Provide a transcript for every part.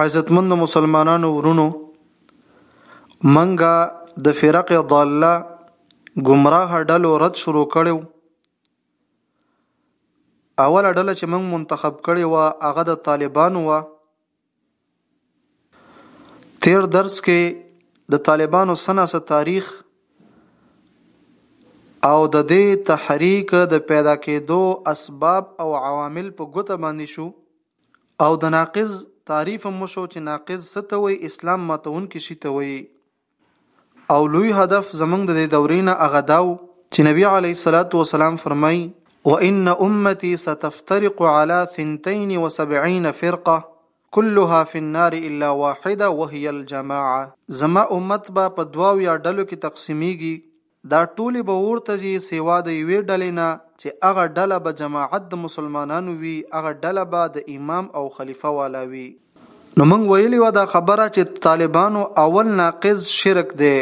عزتمند مسلمانانو ورونو منګه د فرق ضاله گمراه ډلو رد شروع کړو اوله ډله چې موږ منتخب کړې و هغه د طالبانو و تیر درس کې د طالبانو سناسه تاریخ او د دې تحریک د پیدا کېدو اسباب او عوامل په ګوته باندې شو او د ناقض تعریف هم وشو چې ناقض څه ته وایي اسلام ماتونکي شي ته وایي او لوی هدف زمونږ د دې دورې نه هغه دا و چې نبی علیه الصلاة والسلام فرمایي وان امتي ستفترق على 72 فرقه كلها في النار الا واحده وهي الجماعه زما امت به په دواو یا ډلو کې تقسیمیږي دا ټولې به اورته ځي سوا د یوې ډلې نه چې هغه ډله به جماعت د مسلمانانو وي، هغه ډله به د امام او خلیفه والا وي. نو موږ ویلي وه دا خبره چې د طالبانو اول ناقض شرک دی،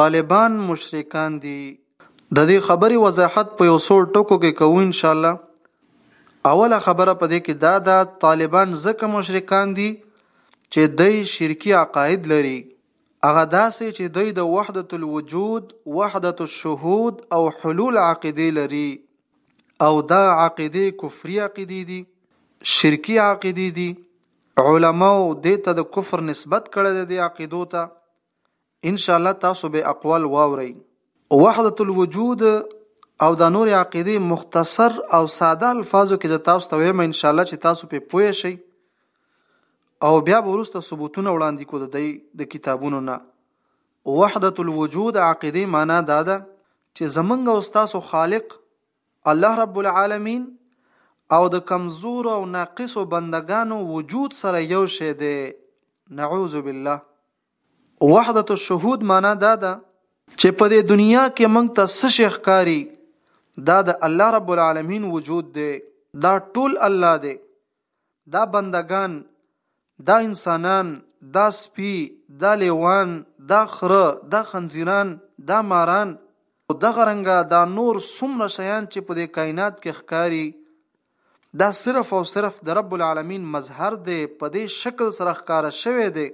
طالبان مشرکان دي. د دې خبرې وضاحت په یو څو ټکو کې کوو ان شاءالله. اوله خبره په دې کې دا ده طالبان ځکه مشرکان دي چې دی شرکي عقاید لري هغه داسې چې دوی د وحدت الوجود، وحدت الشهود او حلول عقیدې لري او دا عقیدې کفري عقیدې دي، شرکي عقیدې دي، علماو دې ته د کفر نسبت کړی دی دې عقیدو ته، ان شاء الله تاسو به اقوال واورئ. وحدت الوجود او دا نور عقیدې مختصر او ساده الفاظو کې زه تاسو ته وایم ان شاء الله چې تاسو په پوه شئ. او بیا ورسته ثبوتونه وړاندې کو د دی د کتابونو نه وحدت الوجود عقیده معنا دا ده چې زمنګ او تاسو خالق الله رب العالمین او د کمزور او ناقص بندگانو وجود سره یو شی دی نعوذ بالله وحدت الشهود معنا دا ده چې په دې دنیا کې موږ ته څه شیخ کاری دا د الله رب العالمین وجود دی دا ټول الله دی دا بندګان دا انسانان دا سپی دا لیوان دا خره دا خنزیران دا ماران او دغه رنګه دا نور څومره شیان چې په دې کائنات کې ښکاری دا صرف او صرف د رب العالمین مظهر دی په دې شکل سره ښکارا شوی دی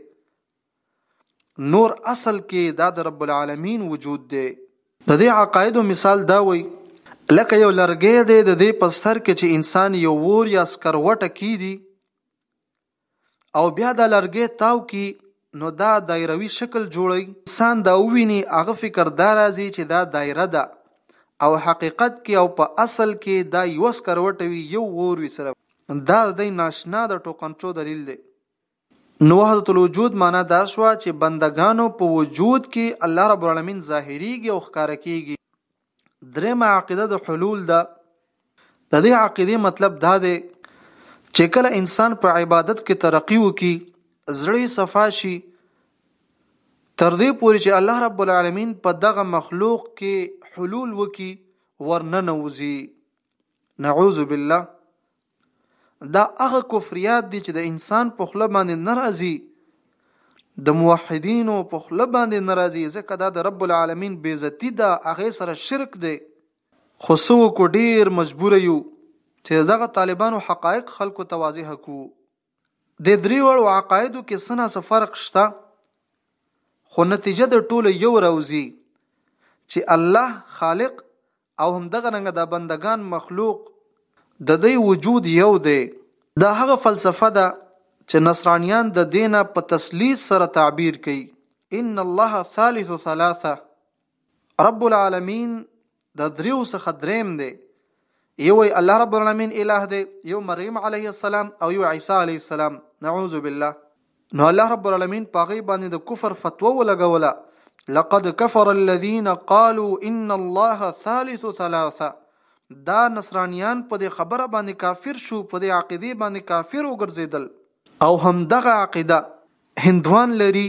نور اصل کې دا د رب العالمین وجود دی د دې عقایدو مثال دا وي لکه یو لرګی دی د دې په سر کې چې انسان یو ور یا سکروټه کیدی او بیا د لرګی تاو کی نو دا دایروي شکل جوړي انسان دا ویني هغه فکر دا راځي چې دا دایره ده او حقیقت کې او په اصل کې دا یو سکروټه وی یو ور وی سره دا د ناشنا د ټوکنچو دلیل دی نو وحدت الوجود معنی دا شوه چې بنده ګانو په وجود کې الله رب العالمین ظاهریږي او ښکاره کیږي درېمه عقیده د حلول ده د دې عقیده مطلب دا دی چې کله انسان په عبادت کې ترقی وکي زړه صفا شي تر دې پورې چې الله رب العالمین په دغه مخلوق کې حلول وکي ورننوزي نعوذ بالله دا هغه کفریات دي چې د انسان په خله باندې نه راځي د موحدینو په خله باندې نه راځي ځکه دا د رب العالمین بیزتی ده هغه سره شرک دی خو سو کو ډیر مجبور یو چې دغه طالبانو حقایق خلکو ته واضح کو دې دریوړو عقایدو کې څه ناڅه فرق شته خو نتیجه د ټولو یو راوځي چې الله خالق او هم دغه رنګ د بندگان مخلوق د دې وجود یو دی دا هغه فلسفه ده چې نصرانیان د دینه په تسلیث سره تعبیر کوي ان الله ثالث ثلاثه رب العالمین د دریو څخه دریم دی یو الله رب العالمین الہ دی یو مریم علیه السلام او یو عیسی علیه السلام نعوذ بالله نو الله رب العالمین پاغي باندې د کفر فتوا ولګوله لقد كفر الذين قالوا ان الله ثالث ثلاثه دا نصرانیان په دې خبره باندې کافر شو په دې عقیده باندې کافر وګرځیدل او هم دغه عقیده هندوان لري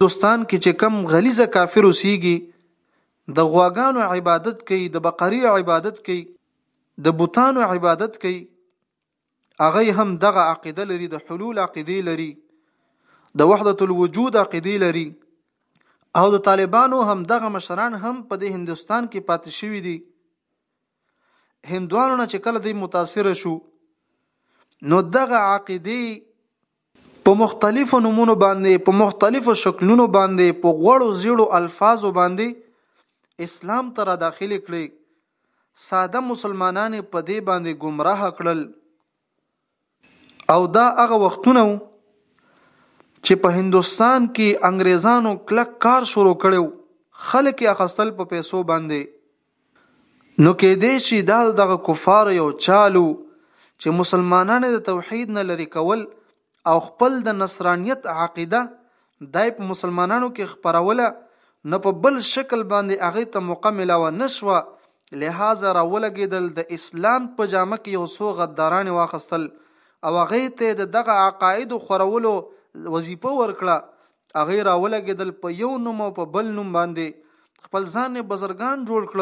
هندوستان کې چې کم غلیظه کافر اوسیږي د غواګانو عبادت کوي د بقری عبادت کوي د بوتانو عبادت کوي هغه هم دغه عقیده لري د حلول عقیده لري د وحدت الوجود عقیده لري او د طالبانو هم دغه مشران هم په د هندستان کې پاتې شوی دي هندوانو نه چې کله دی متاثر شو نو دغه عقیده په مختلفو نومونو باندې په مختلفو شکلونو باندې په غوړو زیړو الفاظو باندې اسلام ته را داخل کړي ساده مسلمانان په دې باندې گمراه کړل او دا هغه وختونه چې په هندستان کې انګريزانو کلک کار شروع کړو خلک اخستل په پیسو باندې نو کېدای شي دا د دغه کفارو یو چال و چې مسلمانان یې د توحید نه لرې کول او خپل د نصرانیت عقیده دای په مسلمانانو کې خپروله نو په بل شکل باندې هغه ته موقع ملاوه نشوه لهذا راولګېدل د اسلام په جامه کې یو څو غداران واخستل او هغه ته د دغه عقاید خورولو وظیفه ورکړه هغه راولګېدل په یو نوم او په بل نوم باندې خپل ځان بزرګان جوړ کړ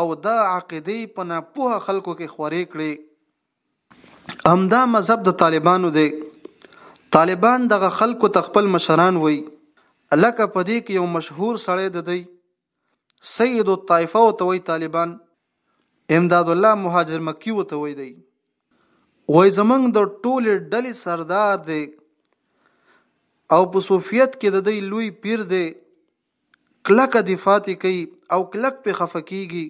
او دا عقیده په ناپوه خلکو کې خورې کړې همدا مذهب د طالبانو دی طالبان دغه خلکو ته خپل مشران وای لکه په دې کې یو مشهور سړی د دی سید الطائفه او توي طالبان امداد الله مهاجر مکی او توي دی وای زمنګ د ټوله ډلې سردار دی او په صوفیت کې د دی لوی پیر دی کلک دفاع کوي او کلک په خفقېږي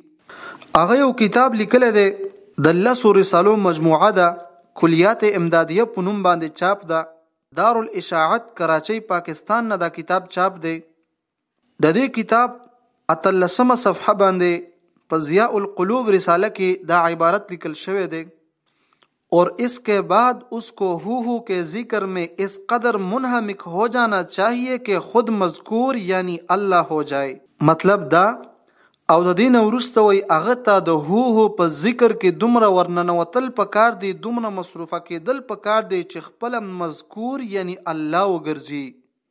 هغه یو کتاب لیکل دی د لسو رسالو مجموعه ده کلیات امدادیه په نوم باندې چاپ ده دارالاشاعت کراچۍ پاکستان نه دا کتاب چاپ دی د دې کتاب اتلسمه صفحه باندې په ضیاء القلوب رساله کې دا عبارت لیکل شوی دی اور اس کے بعد اس کو هو هو کې ذکر میں اس قدر منهمک هو جانا چاہیے کہ خود مذکور یعنی الله هو جائے مطلب دا او د دین ورسته وي هغه ته د هو هو په ذکر کې دومره ورننوتل پکار دی دومره مصروفه کېدل پکار دی چې خپل مذکور یعنی الله وګرځي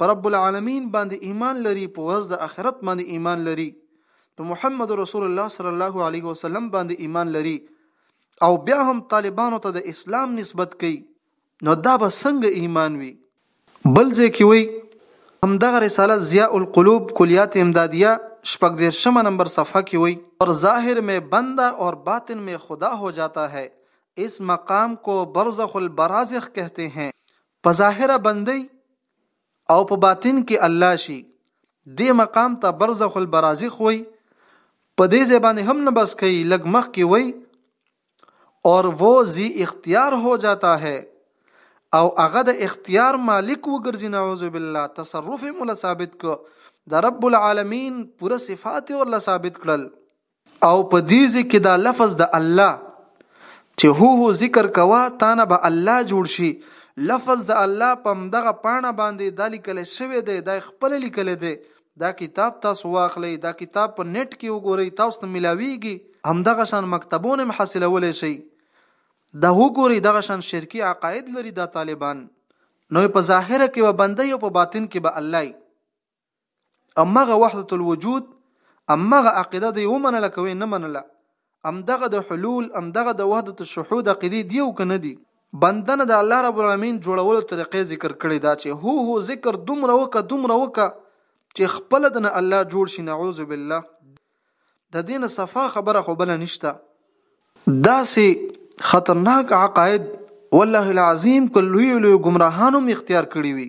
پر رب العالمین باندې ایمان لري په ورځ د آخرت باندې ایمان لري په محمد رسول الله صلی الله علیه وسلم باندې ایمان لري او بیا هم طالبانو ته د اسلام نسبت کوي نو دا به څنګه ایمان وي بل ځکه وي هم دغه رساله ضیاء القلوب کلیات امدادیه شپږ دیرشم نمبر صفحه کې وي پر ظاهر مې بنده اور باطن مې خدا هو جاتا ہے اس مقام کو برزخ البرازخ کہتے ہیں په ظاهره بندي او په باطن کې الله شي دې مقام ته برزخ البرازخ وي په دې زبانه هم نه بس کوي لګ مخ کې وي اور وو زی اختیار هو جاتا ہے او هغه د اختیار مالک وګرځي نعوذ بالله تصرف مولا ثابت کو د رب العالمین پوره صفات ورله ثابت کړل او په دې ځای کې دا لفظ د الله چې هو هو ذکر کوه تانه به الله جوړ شي لفظ د الله په همدغه پاڼه باندې دا لیکل شوی دی دا خپل لیکل دی دا کتاب تاسو واخلئ دا کتاب په نت کې وګورئ تاسو ته ملاویږي همدغه شان مکتبونه هم حاصلولی شئ دا وګورئ دغه شان شرکی عقاید لري دا طالبان نو په ظاهره کې به بنده او په باطن کې به الله امغه وحدت الوجود امغه عقیده دی ومنله کوي نه منله امدغه د حلول امدغه د وحدت الشهود عقیده دی او کنه دی بندنه د الله رب العالمین جوړولو طریقې ذکر کړي دا چې هو هو ذکر دومره وکه دومره وکه چې خپل د نه الله جوړ شي نعوذ بالله د دین صفه خبره خو بل نشته دا سي خطرناک عقاید والله العظیم کلوی لوی گمراهانو اختیار کړی وي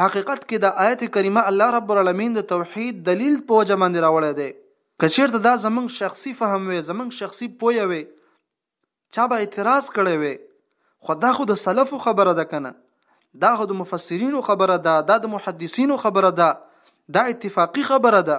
حقیقت کې دا آیت کریمه الله رب العالمین د توحید دلیل په وجه باندې راوړی دی که چیرته دا زمونږ شخصي فهم وي زمونږ شخصي پوی وي چا به اعتراض کړی وي خو دا خو د سلفو خبره ده کنه دا خو د مفسرینو خبره ده دا د محدثینو خبره ده دا اتفاقی خبره ده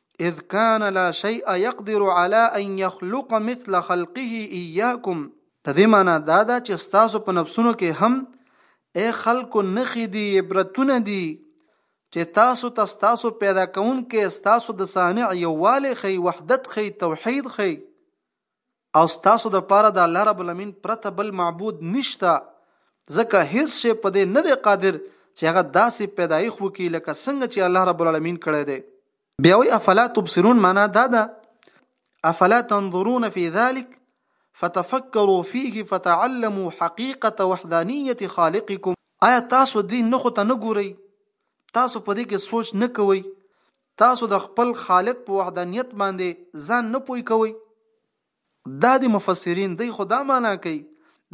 اذ كان لا شيء يقدر على ان يخلق مثل خلقه اياكم د دې معنی دا ده چې تاسو په نفسونو کې هم اے خلکو نخې دي عبرتونه دي چې تاسو ته تاسو پیدا کون کې تاسو د صانع یووالی خي وحدت خي توحید خي او ستاسو د پاره د الله رب العالمین پرته بل معبود نشته ځکه هیڅ شی په دې نه دی قادر چې هغه داسې پیدایښت وکړي لکه څنګه چې الله رب العالمین کړی دی بیا وی افلا تبصرون معنا دا ده افلا تنظرون فی ذلک فتفکروا فيه فتعلموا حقیقت وحدانیت خالقکم آیا تاسو دې نه خو ته نه ګورئ تاسو په دې کې سوچ نه کوئ تاسو د خپل خالق په وحدانیت باندې ځان نه پوی کوئ دا د مفسرین دی خدا معنا کوي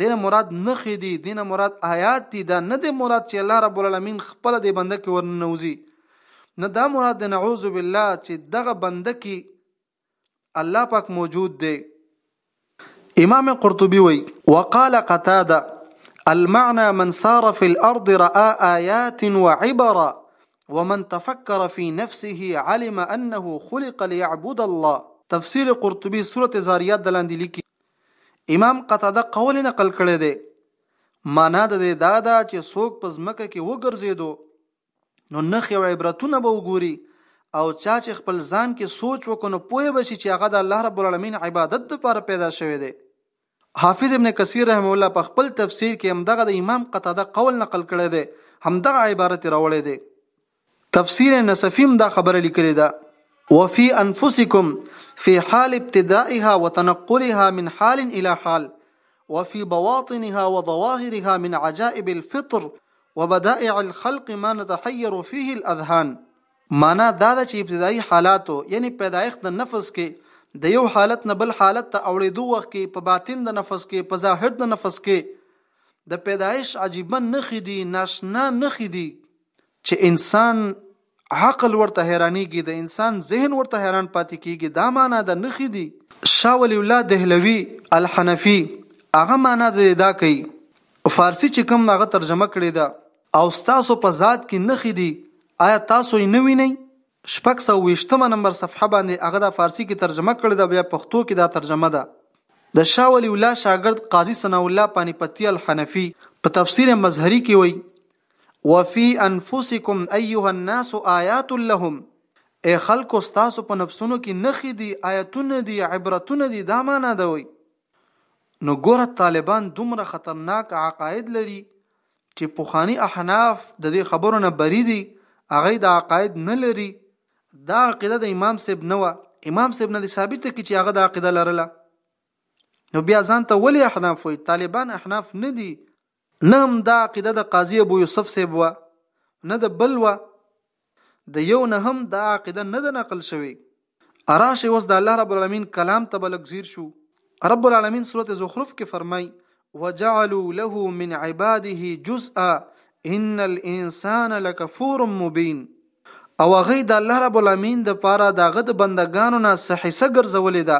دینه مراد نخې دي دینه مراد آیات دي دا نه د مراد چې الله رب العالمین خپل د بنده کې ورننوزي نه دا مراد د نعوذ بالله چې دغه بنده کې الله پاک موجود دی امام قرطبي وی وقال قتاده المعنى من سار في الارض راى ايات وعبر ومن تفكر في نفسه علم انه خلق ليعبد الله تفسیر قرطبي سورته زاریات د لاندې لیکي امام قتاده قول نقل کړی دی معنا د دې دا ده چې څوک په ځمکه کې وګرځېدو نو نخې او عبرتونه به وګوري او چا چې خپل ځان کې سوچ وکړو نو پوه به شي چې هغه د الله رب العالمین عبادت لپاره پیدا شوی دی حافظ ابن کثیر رحم الله په خپل تفسیر کې هم دغه د امام قتاده قول نقل کړی دی هم دغه عبارت راوړی دی تفسیر نصفیم دا خبره لیکلی ده وفي انفسکم فی حال ابتدائها وتنقلها من حال الى حال وفي بواطنها وظواهرها من عجائب الفطر وبدائع الخلق ما نتحیر فيه الاذهان مانا دا ده چې ابتدایي حالاتو یعنی پیدایښت د نفس کې د یو حالت نه بل حالت ته اوړېدو وخت کې په باطن د نفس کې په ظاهر د نفس کې د پیدایش عجیبه نخې دي ناشنا نخې دي چې انسان عقل ورته حیرانیږي د انسان ذهن ورته حیران پاتې کیږي دا معنا د نخي دي. شاه ولي الله دهلوي الحنفي هغه معنا د دا کوي فارسي چې کوم هغه ترجمه کړې ده. او ستاسو په ذات کې نخي دي آیا تاسو یې نه وینئ؟ شپږ سوه ویشتمه نمبر صفحه باندې هغه دا فارسي کې ترجمه کړې ده بیا پښتو کې دا ترجمه ده. د شاه ولي الله شاګرد قاضي ثناء الله پانیپتي الحنفي په تفسیر مظهري کې وایي وفي انفسکم ایها الناس آیات لهم ای خلکو ستاسو په نفسونو کې نخې دي آیتونه دي عبرتونه دي دا معنا ده وي نو ګوره طالبان دومره خطرناک عقاید لري چې پوخانی احناف د دې خبرو نه بری دي هغه د عقاید نه لري دا عقیده د امام صاحب نه و امام صاحب نه ثابت کی چې هغه د عقیده لرله نو بیا ځان ته ولې احناف وي طالبان احناف نه دي نه هم دا عقیده د قاضي ابو یوسف صیب وه نه د بل وه د یو نه هم دا عقیده نه ده نقل شوې اراشي اوس د الله رب العالمین کلام ته بلک زیر شو رب العالمین سورت زخرف کې فرمای وجعلوا له من عباده جزءا ان الانسان لکفور مبین او هغه د الله رب العالمین د پاره دغه د بندگانو نه صحیحه ګرځولې ده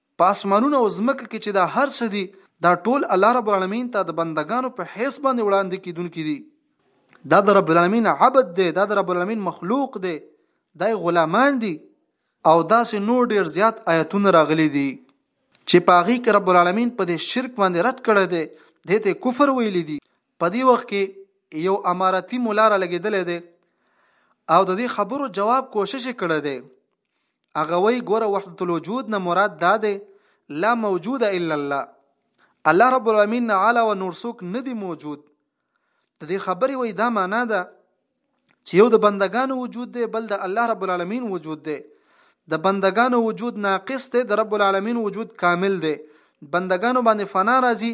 په اسمانونو او ځمکه کې چې دا هر څه دي دا ټول الله رب العالمین ته د بندګانو په حیث باندې وړاندې کیدونکي دي دا د رب العالمین عبد دی دا د رب العالمین مخلوق دی دا غلامان دي او داسې نور ډیر زیات آیتونه راغلي دي چې پاغي کې رب العالمین په دې شرک باندې رد کړی دی دې ته کفر ویل دي په دې وخت کې یو اماراتي مولا را لګیدل دی او د دې خبرو جواب کوشش کړی دی هغه وی ګوره وحدت الوجود نه مراد دا دی لا موجود الا الله الله رب العالمین علا و نور څوک نه دی موجود د دې خبرې وای دا معنا ده چې یو د بندگانو وجود دی بل د الله رب العالمین وجود دی د بندگانو وجود ناقص دی د رب العالمین وجود کامل دی بندگانو باندې فنا راځي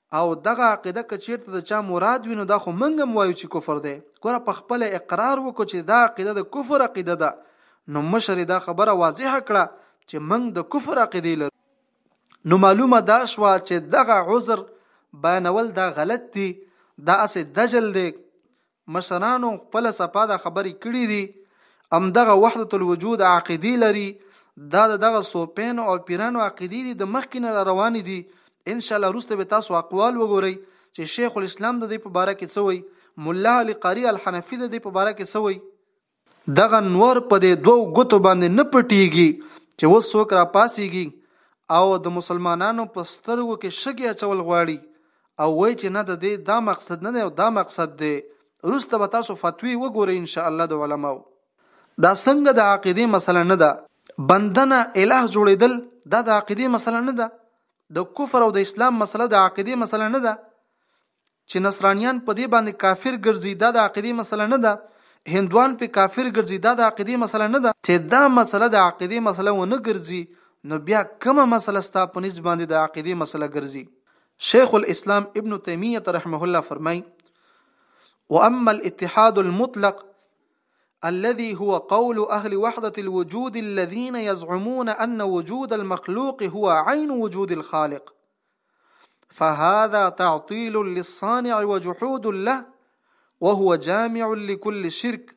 او دغه عقیده که چیرته د چا مراد وي نو دا خو موږ هم وایو چې کفر دی ګوره په خپل اقرار وکړو چې دا عقیده د کفر عقیده ده نو مشر دا خبره واضحه کړه چې موږ د کفر عقیده لرو نو معلومه دا شو چې دغه عذر بیانول دا غلط دی دا اسې دجل دی مشرانو خپل صفه د خبرې کړې دي ام دغه وحدت الوجود عقیدی لري دا دغه سوپین او پیرانو عقیدی دي د مخکې نه روان دي ان شاء الله روسته به تاسو اقوال وګورئ چې شیخ الاسلام د دې په باره کې څه وایي مولا علی قاری الحنفی د دې په باره کې څه وایي دغه نور په دې دوو ګوتو باندې نه پټېږي چې اوس څوک راپاڅېږي او د مسلمانانو په سترګو کې شګې اچول غواړي او وایي چې نه د دې دا مقصد نه دی او دا مقصد دی، وروسته به تاسو فتوې وګورئ ان شاء الله د علماوو. دا څنګه د عقیدې مسله نه ده؟ بنده نه اله جوړېدل دا د عقیدې مسله نه ده؟ د کفر او د اسلام مسله د عقیدې مسله نه ده؟ چې نصرانیان په دې باندې کافر ګرځي دا د عقیدې مسله نه ده، هندوان پرې کافر ګرځي دا د عقیدې مسله نه ده، چې دا مسله د عقیدې مسله ونه ګرځي نو بیا کومه مسله ستا په نزد باندې د عقیدې مسله ګرځي؟ شیخ الاسلام ابن تیمیه رحمه الله فرمایي واما الاتحاد المطلق الذي هو قول اهل وحده الوجود الذين يزعمون ان وجود المخلوق هو عين وجود الخالق فهذا تعطيل للصانع وجحود له وهو جامع لكل شرك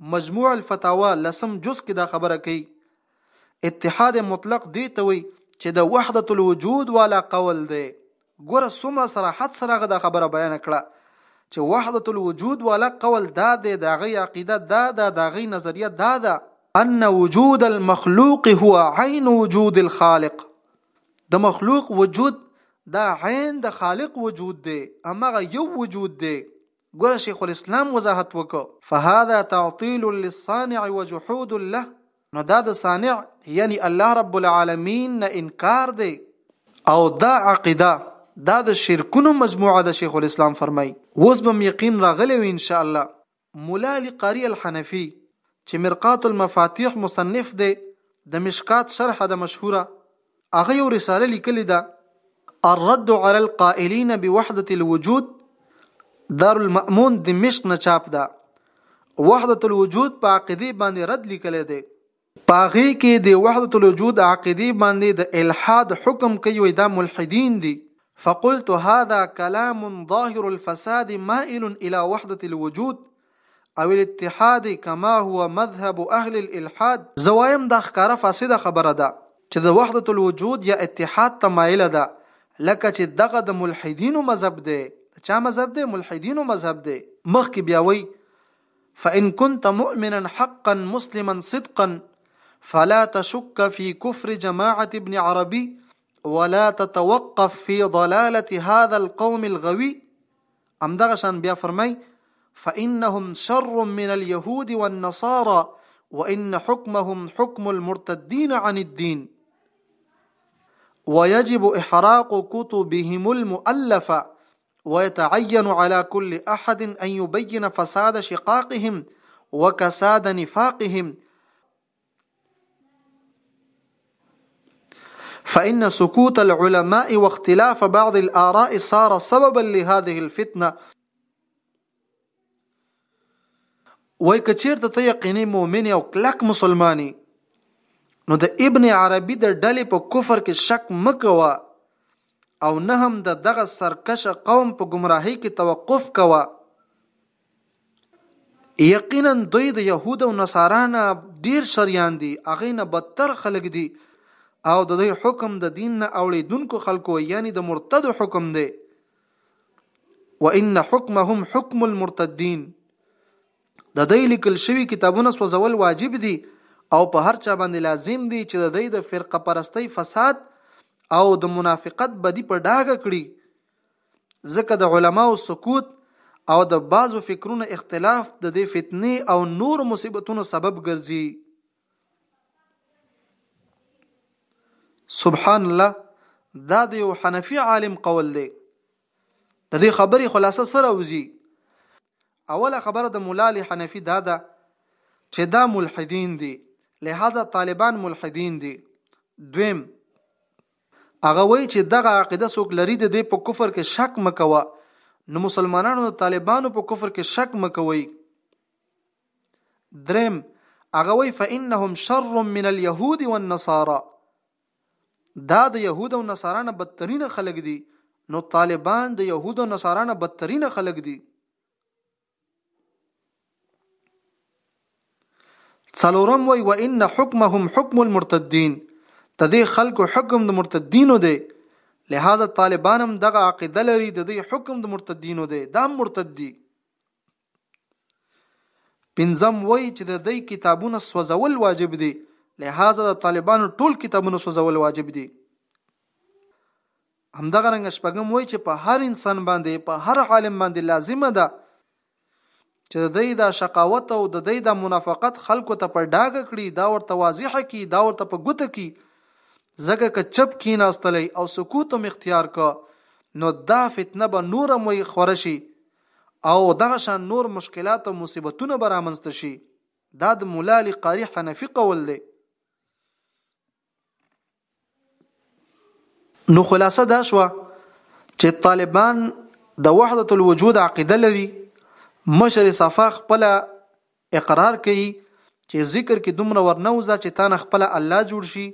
مجموع الفتاوا لسم جز کې دا خبره کوي اتحاد مطلق دی ته وي چې د وحدت الوجود والا قول دی ګوره څومره صراحت سره هغه دا خبره بیان کړه چې وحدت الوجود والا قول دا دی د هغې عقیده دا ده د هغې نظریه دا ده ان وجود المخلوق هو عین وجود الخالق د مخلوق وجود دا عین د خالق وجود دی امغه یو وجود دی ګوره شیخ الاسلام وضاحت وکړو فهذا تعطیل للصانع وجحود له نو دا د صانع یعنی الله رب العالمین نه انکار دی او دا عقیده دا د شرکونو مجموعه د شیخ الاسلام فرمای اوس به یقین راغلی وي ان شاء الله ملا علي قاري الحنفي چې مرقات المفاتيح مصنف دی د مشکات شرح ده مشهوره هغه يو رساله ليکلې ده الرد علي القائلين بوحدة الوجود دار المأمون دمشق نه چاپ ده وحدة الوجود په عقيدې باندې رد ليکلې ده په هغې کې د وحدت الوجود عقیدې باندې د الحاد حکم کوي وایي دا ملحدین دي فقلت هذا کلام ظاهر الفساد مائل الى وحدت الوجود او الاتحاد کما هو مذهب اهل الالحاد زوایم دا ښکاره فاسده خبره ده چې د وحدت الوجود یا اتحاد ته مائل ده لکه چې دغه د ملحدینو مذهب دی چا مذهب دی ملحدینو مذهب دی مخکې بیا وایي فان كنت مؤمنا حقا مسلما صدقا فلا تشك في كفر جماعه ابن عربي ولا تتوقف في ضلاله هذا القوم الغوي دغشان بيا فرمي فانهم شر من اليهود والنصارى وان حكمهم حكم المرتدين عن الدين ويجب احراق كتبهم المؤلفه ويتعين على كل احد ان يبين فساد شقاقهم وكساد نفاقهم فإن سكوت العلماء واختلاف بعض الآراء صار سببا لهذه الفتنة وای کچیرته ته یقیني مؤمن او کلک مسلمانی نو د ابن عربي د ډلې په کفر کې شک مکوه او نه هم د دغه سرکشه قوم په گمراهۍ کې توقف کوه یقینا دوی د يهود او نصارانه ډیر شریان دي اغه نه بدتر خلک دي او د دوی حکم د دین نه اوړیدونکو خلکو یعنی د مرتد حکم دی وان حکمهم حکم المرتدین د دې لیکل شوی کتابونه سوځول واجب دي او په هر چا باندې لازم دي چې د دې د فرقه پرستی فساد او د منافقت بدی په ډاګه کړي ځکه د علماو سکوت او د بعضو فکرونو اختلاف د دې فتنې او نور مصیبتونو سبب ګرځي سبحان الله دا د یو حنفي عالم قول دی د دې خبرې خلاصه سره وزي اوله خبره د مولا علي حنفي دا ده چې دا ملحدین دي لہذا طالبان ملحدین دي دویم هغه وایي چې دغه عقیده څوک لري د دې په کفر کې شک مکوه نو مسلمانانو د طالبانو په کفر کې شک مکوي دریم هغه وی فانهم شر من اليهود والنصارى دا د يهود او نصارانه بدترین خلک دي نو طالبان د يهود او نصارانه بدترین خلک دي څلورم وی و ان حکمهم حکم المرتدین د دې خلکو حکم د مرتدینو دی لہذا طالبان هم دغه عقیده لري د دې حکم د مرتدینو دی دا مرتد دي پنځم وایي چې د دې کتابونه سوځول واجب دي لهذا د طالبانو ټول کتابونه سوځول واجب دي همدغه رنګ شپږم وایي چې په هر انسان باندې په هر عالم باندې لازمه ده چې د دې د شقاوت او د دې د منافقت خلکو ته پر ډاګه کړي دا ورته واضحه کړي دا ورته په ګوته کړي ځکه که چپ کیناستلی او سکوت هم اختیار که نو دا فتنه به نوره مو خوره شي او دغه شان نور مشکلات او مصیبتونه به رامنځته شي دا د مولا علي قاري حنفي قول دی نو خلاصه دا شوه چې طالبان د وحدت الوجود عقیده لري مشر صفا خپل اقرار کوي چې ذکر کې دومره ورنه وځه چې تانه خپله الله جوړ شي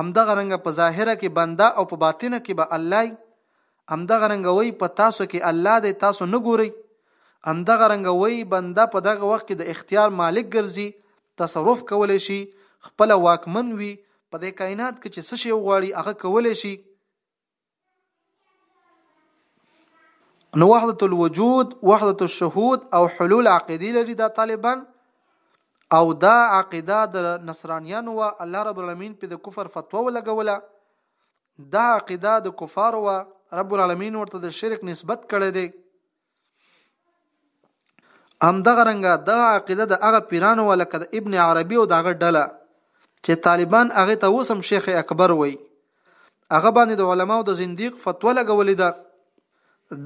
همدغه رنګه په ظاهره کې بنده او په باطنه کې به الله ای همدغه رنګه وای په تاسو کې الله دی تاسو نه ګورئ همدغه رنګه وای بنده په دغه وخت کې د اختیار مالک ګرځي تصرف کولی شي خپل واکمن وي په دې کائنات کې چې څه شی وغواړي هغه کولی شي نو وحدت الوجود وحدت الشهود او حلول عقیدی لري دا طالبان او دا عقیده د نصرانیانو و الله رب العالمین په د کفر فتوا ولګوله دا عقیده د کفار و رب العالمین ورته د شرک نسبت کړی دی همدغه رنګه دغه عقیده د هغه پیرانو ولا کده ابن عربي او دغه ډله چې طالبان هغه ته وسم شیخ اکبر وای هغه باندې د علماو د زنديق فتوا لګولې ده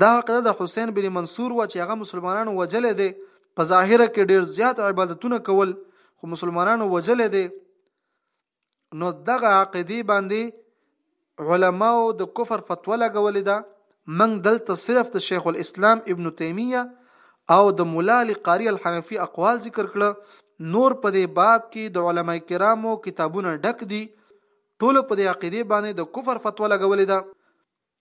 دا عقیده د حسین بن منصور و چې هغه مسلمانانو وجلې دي په ظاهره کې ډیر زیات عبادتونه کول خو مسلمانانو وجلې دي نو دغه عقیدې باندې علماو د کفر فتوا لګولې ده من دلته صرف د شیخ الاسلام ابن تیمیه او د مولا علی قاری الحنفی اقوال ذکر کړه نور په دې باب کې د علما کرامو کتابونه ډک دي ټول په دې عقیده باندې د کفر فتوا لګولې ده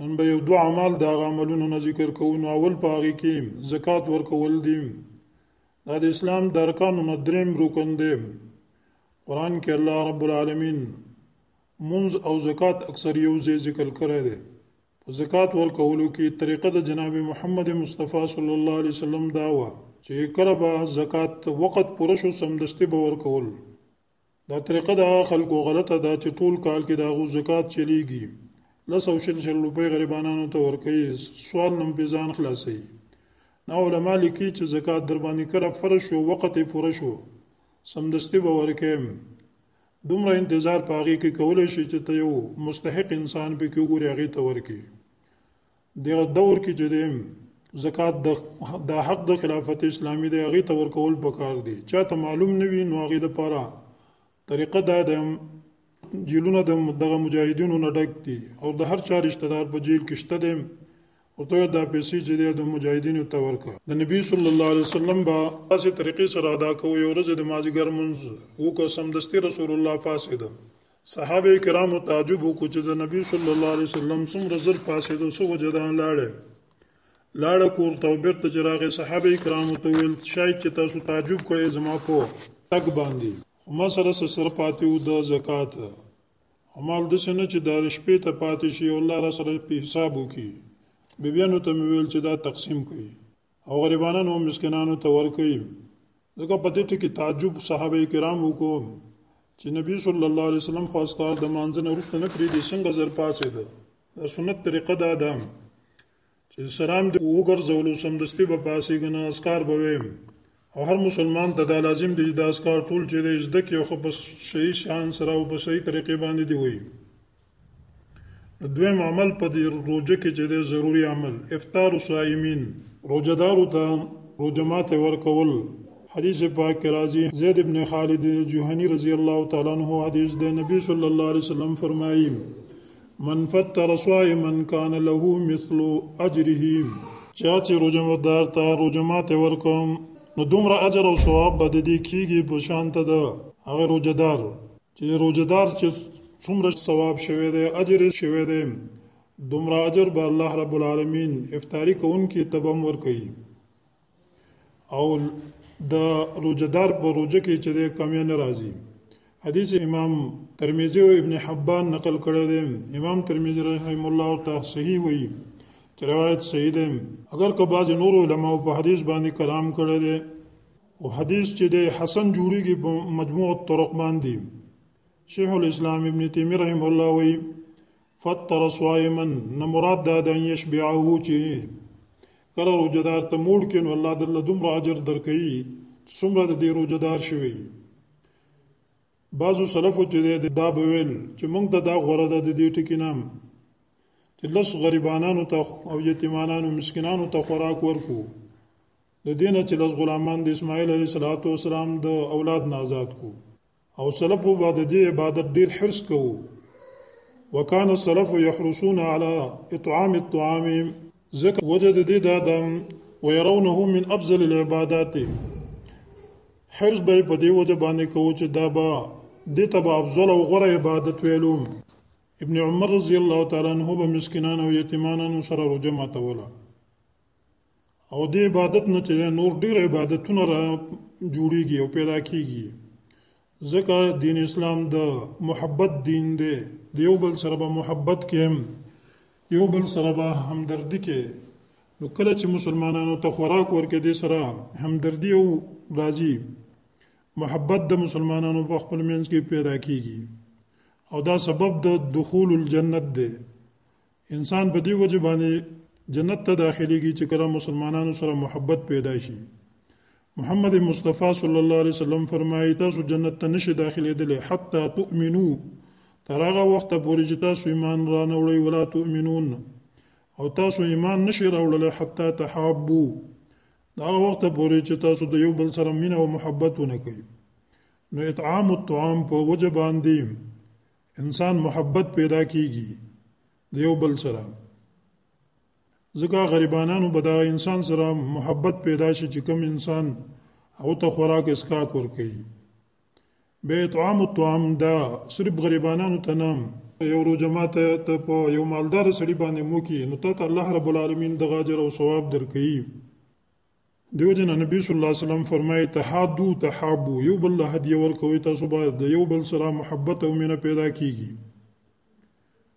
نن به یو دوه اعمال د هغه عملونو نه ذکر کوو نو اول په هغې کې زکات ورکول دي دا د اسلام د ارکانو نه دریم رکن دی قرآن کې الله رب العالمین منز او زکات اکثر یو ځای ذکر کړی دی په زکات ورکولو کې طریقه د جناب محمد مصطفی صلی الله علیه وسلم دا و چې کله به زکات وقت پوره شو سمدستي به ورکول دا طریقه د هغه خلکو غلطه ده چې ټول کال کې د هغو زکات چلیږي لس او شل شل روپۍ غریبانانو ته ورکوي سوال نم پې ځان خلاصوي دا علما لیکي چې زکات در باندې کله فرض شو وخت یې پوره شو سمدستي به ورکوي دومره انتظار په هغې کې کولی شي چې ته یو مستحق انسان پې کې وګورې هغې ته ورکړي دغه دور کې چې دیم زکات د د حق د خلافت اسلامي دی هغه تور کول پکار دی چاته معلوم نه وي نو هغه د پاره طریقه دا ده جیلونه د دغه مجاهدینو نه ډک دي او د هر چا رشتہ دار په جیل کې شته دي او ته دا پیسې چې د مجاهدینو ته ورکا د نبی صلی الله علیه وسلم با اسې طریقې سره ادا کوي او ورځ د مازیګر منځ وکړ سم دستي رسول الله فاسد صحابه کرامو تعجب وکړو چې د نبی صلی الله علیه وسلم څومره زر پاسېدو څه وجه ده لاړه لاړه کور ته او بېرته چې راغی صحابه کرامو ته ویل شاید چې تاسو تعجب کړئ زما په تګ باندې خو ما سره څه سره پاتې و د زکات همال داسې نه چې دا شپې ته پاتې شي او الله را سره په حساب وکړي بیبیانو ته مې ویل چې دا تقسیم کړئ او غریبانو مسکینانو ته ورکړي دغه په دې ټکی تعجب صحابه کرام وکړو چې نبی صلی الله علیه وسلم خو اسکار د مانځنه وروسته نه پریدي څنګه زر پاسې ده دا سنت طریقه دا ده چې سلام دې وګرځولو سمدستي به پاسې غنه اسکار به ویم او هر مسلمان ته دا لازم دی چې دا اذکار ټول چې دی زده کړي او ښه په صحیح شان سره او په صحیح طریقې باندې دی وایي نو دویم عمل په دې روژه کې چې دی ضروري عمل افطار صائمین روژهدارو ته روژه ماته ورکول حدیث پاک کې راځي زید ابن خالد جوهني رضی الله تعالی عنہ حدیث دی نبی صلی الله علیه وسلم فرمایي من فطر صائما كان له مثل اجره چا چې روزه دار ته روزه ماته ورکم نو دومره اجر او ثواب به د دې کیږي په شان ته ده هغه روزه دار چې روزه دار چې څومره ثواب شوی دی اجر شوی دی دومره اجر به الله رب العالمین افطاری کوونکي ته به هم ورکوي او د روزدار په روزه کې چې د کمی نه راځي حدیث امام ترمذی او ابن حبان نقل کړی دی امام ترمذی رحم الله تعالی صحیح وایي چې روایت صحیح دی اگر که بعض نور علما په حدیث باندې کلام کړی دی او حدیث چې د حسن جوړیږي په مجموع الطرق باندې شیخ الاسلام ابن تیمیه رحم الله وایي فطر صائما نه مراد دا ده ان یشبعه چې کله روزدار ته موړ کین الله دل دومره اجر درکې چې څومره د دې روزدار شوی بعضو سلفو چې دا به ویل چې موږ ته دا غوړه ده د دې ټکی نام چې لس غریبانانو ته او یتیمانانو مسکینانو ته خوراک ورکو د دینه چې لس غلامان د اسماعیل علیه السلام د اولاد نه آزاد کو او سلف به د دې عبادت ډیر حرص کوو وکان السلف يحرسون على اطعام الطعام ذکر وجد دې دا دم ويرونه من افضل العبادات حرص به په دې وجه باندې کوو چې دا به دې تبع افضل او غره عبادت ویلو ابن عمر رضی الله تعالی عنہ به مسکینان او یتیمانان سره روزه ماتوله او د عبادت نه چې نور ډیر عبادتونه را جوړیږي او پیدا کیږي ځکه دین اسلام د محبت دین دی د یو بل سره به محبت کې هم یو بل سره به همدردی کې نو کله چې مسلمانانو ته خوراک ورکې دي سره همدردی او راضي محبت د مسلمانانو په خپل منځ کې پیدا کیږي او دا سبب د دخول الجنت دی انسان په دې وجه باندې جنت ته داخليږي چې کله مسلمانانو سره محبت پیدا شي محمد مصطفی صلی الله علیه وسلم فرمایي تاسو جنت ته نشئ داخليدل حتی تؤمنو تر هغه وخت پورې چې تاسو ایمان را نه وړئ ولا تؤمنون او تاسو ایمان نشئ راوړل حتی تحابو دا هغه وخت پورې چې تاسو د یو بل سره مینه او محبت ونه کوي نو اطعام الطعام په وجه باندې انسان محبت پیدا کیږي د یو بل سره ځکه غریبانانو به دا انسان سره محبت پیدا شي چې کوم انسان او ته خوراک اسکا کور کوي به اطعام الطعام دا صرف غریبانانو ته نام یو رو جماعت ته په یو مالدار سړي باندې مو کې نو ته الله رب العالمین دغه اجر او ثواب درکړي دیو جن نبی صلی الله علیه وسلم فرمایي تحادو تحابو یو بل له هدیه ورکوي تاسو به د یو بل سره محبت او مینه پیدا کیږي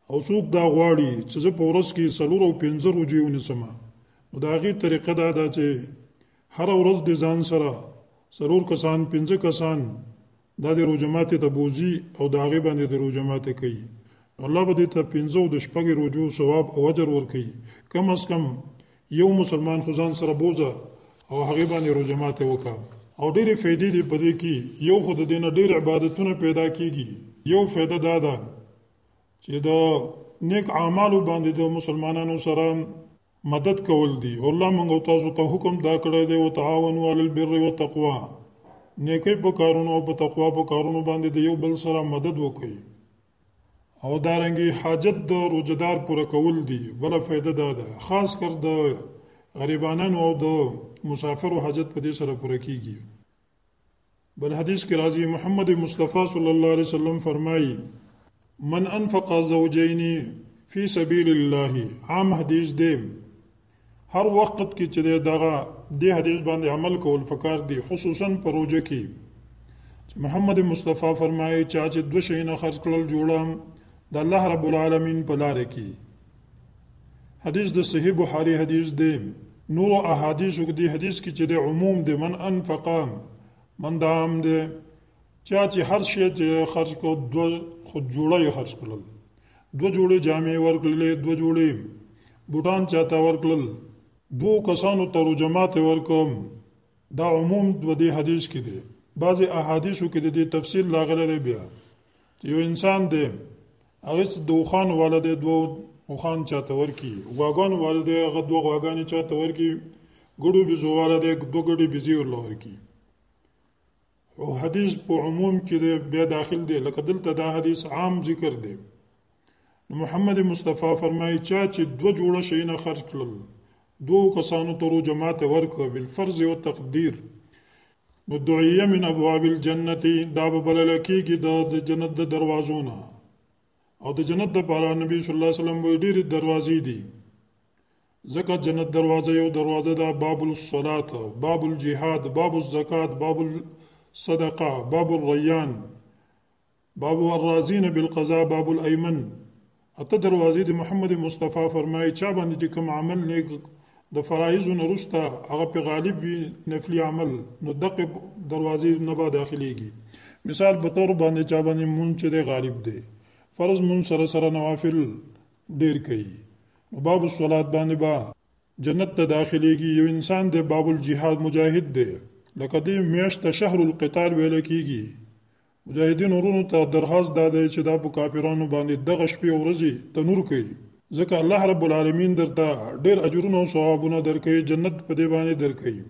او څوک دا غواړي چې زه په ورځ کې سلور او پنځه روجې ونیسم نو د هغې طریقه دا ده چې هر ورځ د ځان سره سلور کسان پنځه کسان دا د روژه ماتې ته بوځي او د هغې باندې د روژه ماته کوي نو الله به دې ته پنځو د شپږې روژو ثواب او اجر ورکوي کم از کم یو مسلمان خو ځان سره بوځه او هغې باندې روژه ماته وکړه او ډېرې فایدې دي په دې کې یو خو د دې نه ډېر عبادتونه پیدا کیږي یو فایده دا ده چې د نیک اعمالو باندې د مسلمانانو سره مدد کول دي او الله موږ او تاسو ته حکم دا کړی دی او تعاونوا علی البر والتقوا نیکۍ په کارونو او په تقوا په کارونو باندې د یو بل سره مدد وکړي او دارنګي حاجت د دا روزدار پوره کول دي بل فائدہ دا ده خاص کر د غریبانو او د مسافرو حاجت په دې سره پوره کیږي بل حدیث کې راځي محمد مصطفی صلی الله علیه وسلم فرمایي من انفق زوجین فی سبیل الله عام حدیث دی هر وخت کې چې دغه د حدیث باندې عمل کول فکر دی خصوصا پروژه کې چې محمد مصطفی فرمایي چې دوه شینه خرج کړل جوړم د الله رب العالمین په لار کې حدیث د صحیح بخاری حدیث دی نور احادیث کې دی حدیث کې چې د عموم دی من انفق من دام دی چا چې هر شی چې خرج کو دو خود جوړه خرج کړل دو جوړې جامې ورکړلې دو جوړې بوټان چاته ورکړل دو کسانو ترجمات ورکوم دا عموم د دې حدیث کې دی بعضې احادیثو کې د دې تفصیل راغلی دی بیا چې یو انسان دی هغه څه دوخان والا دی دوه وخان چاته ورکي غواګان والا دی هغه دوه غواګانې چاته ورکي ګړو بزو والا دی دوه ګړي بزي ورله ورکي خو حدیث په عموم کې دی بیا داخل دی لکه دلته دا حدیث عام ذکر دی محمد مصطفی فرمایي چا چې دوه جوړه شي نه خرج کړل دوه کسانو ته رو جماعت ورکړه بل فرض او تقدیر نو دعیه من ابواب الجنه دا به بلل کېږي د جنت د دروازو نه او د جنت لپاره نبی صلی الله علیه وسلم وی ډېرې دروازې دي ځکه جنت دروازه یو دروازه ده باب الصلات باب الجهاد باب الزکات باب الصدقه باب الريان باب الرازین بالقضاء باب الایمن اته دروازې د محمد مصطفی فرمایي چا باندې چې کوم عمل نیک د فرایض نه رستا هغه په غالب وي نفلی عمل نو دغه دروازې نه به داخليږي مثال په تور باندې چا باندې مون چې د غالب دی فرض مون سره سره نوافل ډیر کوي نو باب الصلات باندې با جنت ته داخليږي یو انسان د باب الجهاد مجاهد دی لکه دې میاشت شهر القتال ویل کیږي مجاهدین ورونو ته درخواست دا دی چې دا په کافرانو باندې دغه شپې ورځې تنور کوي ځکه الله رب العالمین درته ډیر اجرونه او ثوابونه درکوي جنت په دې باندې درکوي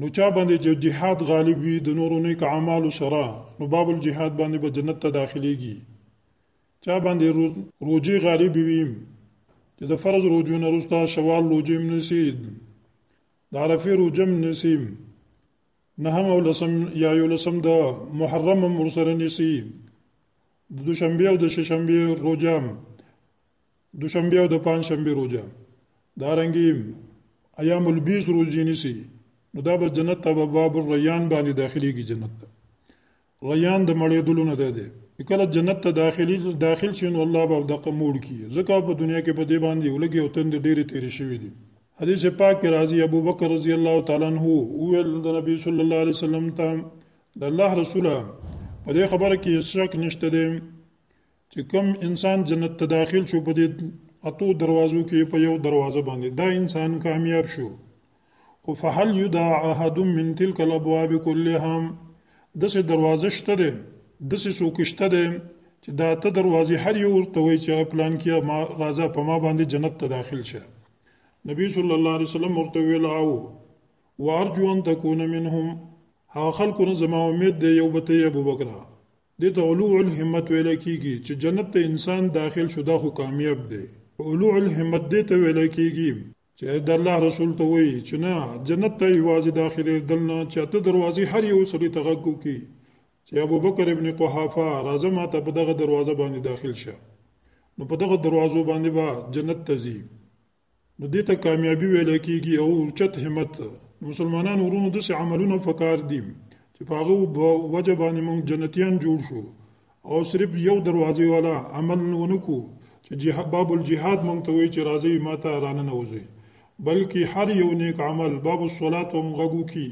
نو چا باندې چې جهاد غالب وي د نورو نیک اعمالو سره نو باب الجهاد باندې به جنت ته داخليږي چا باندې روزي غالب وي چې د فرض روزو نه وروسته شوال روزي هم نسی د عرفه روزه هم نسی نهم او لسم یا یو لسم د محرم هم ورسره نسی د دوشنبه او د ششنبه روزه دوشنبه او د پنځشنبه روزه دا رنګي ایام البیس روزي نسی نو دا به جنت ته باب الریان باندې داخلي کی جنت ته ریان د مړې دلو نه ده کله جنت ته داخلي داخل شین الله به د قموړ کی زکه په دنیا کې په دې باندې ولګي او تند ډېری تیرې شوې دي حدیث پاک کې راځي ابو بکر رضی الله تعالی عنہ او د نبی صلی الله علیه وسلم ته د الله رسوله په دې خبره کې شک نشته دی چې کوم انسان جنت ته داخل شو په دې اتو دروازو کې په یو دروازه باندې دا انسان کامیاب شو خو فهل یدا احد من تلک الابواب كلها دسه دروازه شته ده دسه سوکشته ده چې دا ته دروازې هر یو ورته وي چې پلان کې ما راځه په ما باندې جنت ته داخل شه نبی صلی الله علیه وسلم ورته ویل او وارجو ان تكون منهم ها خلکو نه زما امید دی یو بته ابو بکر دې ته علوع الهمت ویل کیږي چې جنت ته انسان داخل شو دا خو کامیاب دی علوع الهمت دې ته ویل کیږي چې د الله رسول ته وایي چې نه جنت ته یوازې داخلې دلنه چې اته دروازې هر یو سړي ته غږ وکړي چې ابوبکر ابن قحافه راځه ما ته په دغه دروازه باندې داخل شه نو په دغه دروازو باندې به جنت ته ځي نو دې ته کامیابي ویل کېږي او اوچت همت ته د مسلمانانو ورونو داسې عملونه پکار دي چې په هغه وجه باندې موږ جنتیان جوړ شو او صرف یو دروازې والا عمل ونه کو چې جهاد باب الجهاد موږ ته وایي چې راځي ماته رانه نه وځي بلکې هر یو نیک عمل باب الصلات هم غږو کی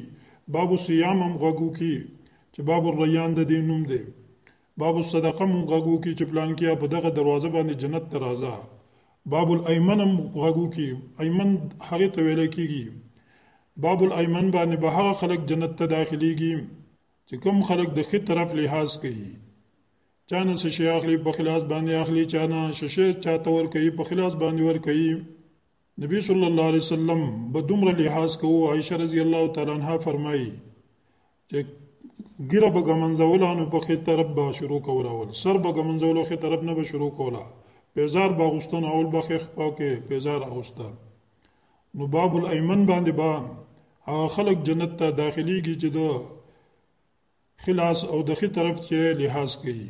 باب الصيام هم غږو کی چې باب الريان د دې نوم دی باب الصدقه مون غږو کې چې پلان کې په دغه دروازه باندې جنت ته راځه باب الایمن هم غږو کې ایمن هغه ته ویل کېږي باب الایمن باندې به هغه خلک جنت ته داخليږي چې کوم خلک د خې طرف لحاظ کوي چانه شې اخلي په خلاص باندې اخلي چانه شې چاته ور کوي په خلاص باندې ور کوي نبی صلی الله علیه وسلم به دومره لحاظ کوو عائشه رضی الله تعالی عنها فرمایي چې ګیره به ګمنځوله نو په خې طرف به شروع کوله اول سر به ګمنځوله خې طرف نه به شروع کوله پیزار به غوستن اول به خې خپا کې پیزار اغوسته نو باب الایمن باندې با هغه خلک جنت ته داخليږي چې د خلاص او د خې طرف چې لحاظ کوي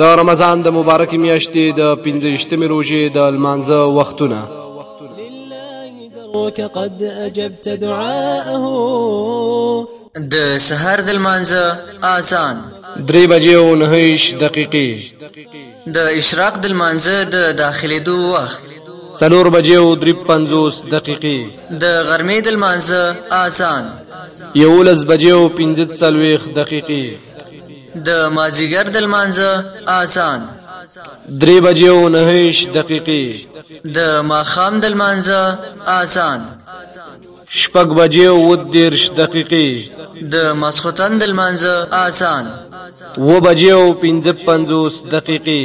د رمضان د مبارک میاشتې د 15مې روزې د لمانځه وختونه لله قد اجبت دعاءه د سحر د لمانځه اذان درې بجې او نهیش دقیقې د اشراق د لمانځه د داخليدو وخت څلور بجې او درې پنځوس دقیقې د غرمې د لمانځه اذان یولس بجې او پنځه څلوېښت دقیقې د مازیګر د لمانځه اذان. درې بجې او نهویشت دقیقې. د ماښام د لمانځه اذان. شپږ بجې او اووه دېرش دقیقې. د ماسخوتن د لمانځه اذان. اووه بجې او پنځه پنځوس دقیقې.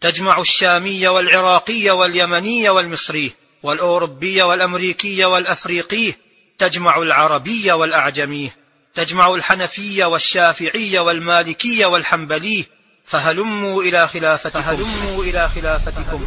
تجمع الشامي والعراقي واليمني والمصري والأوروبي والأمريكي والأفريقي تجمع العربي والأعجمي تجمع الحنفي والشافعي والمالكي والحنبلي فهلموا إلى خلافتكم فهلموا إلى خلافتكم